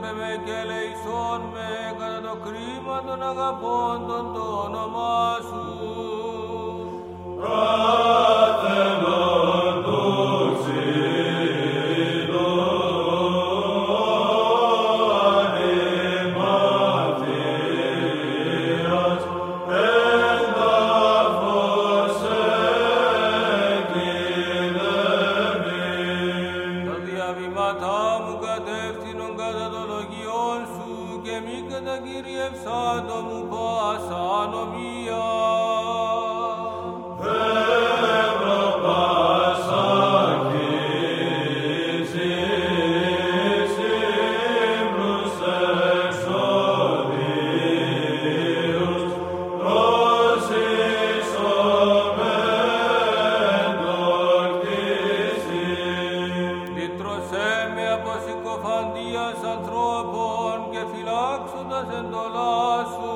Με με και ελεησόν με κατά το κρίμα των αγαπώντων το όνομά σου. Πάτε μου κατεύθυνον κατά το λογιόν σου και μη κατακυριευσάντο μου πάσα ανομία. Από συκοφαντίας ανθρώπων και φυλάξοντας εντολά σου.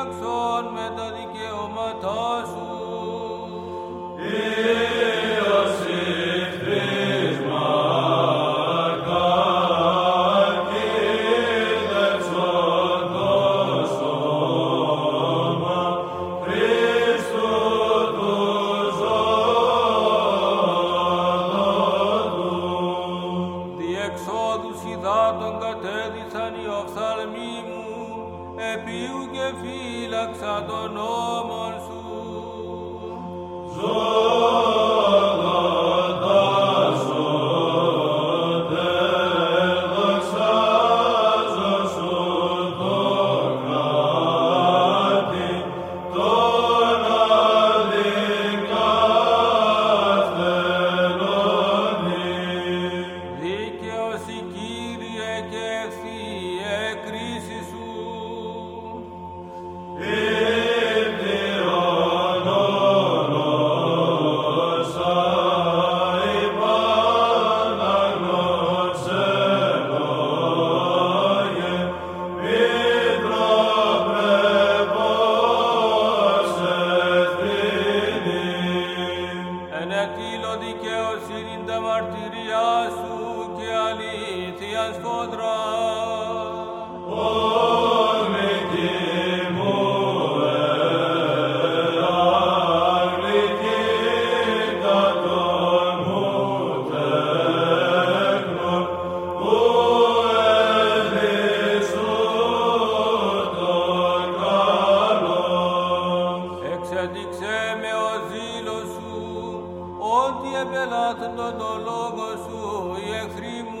Και δίδαξον με τα δικαιώματά σου. Διεξόδους υδάτων κατέδυσαν οι οφθαλμοί μου, επίου και φύλαξα τον νόμον σου. Δίκαιος Ενετήλω δικαιοσύνη τα μαρτυριά σου και αλήθεια σφόδρα. Pontie Pilatum, tot logos sui extremus.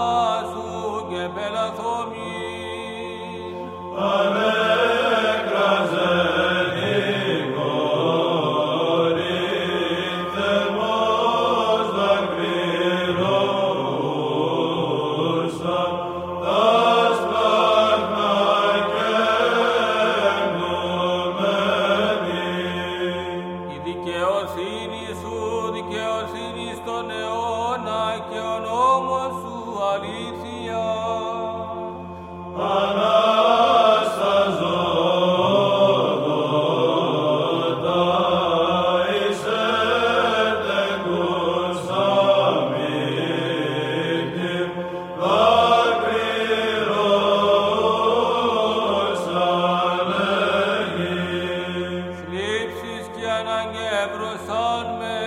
ειρήνη σου, δικαιοσύνη στον αιώνα και ο αλήθεια. Ανά για να γευρωσόν με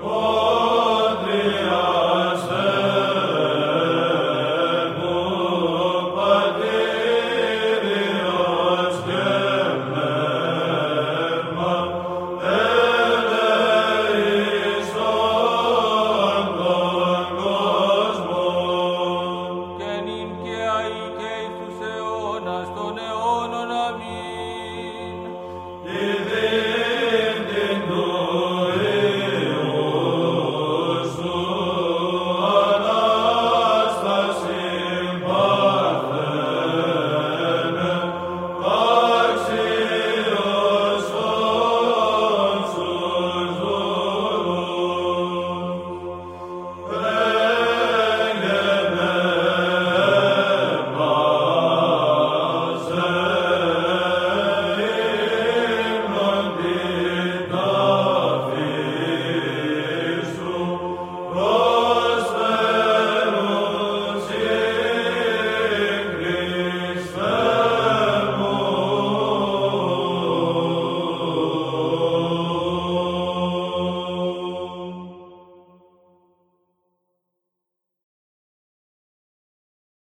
Oh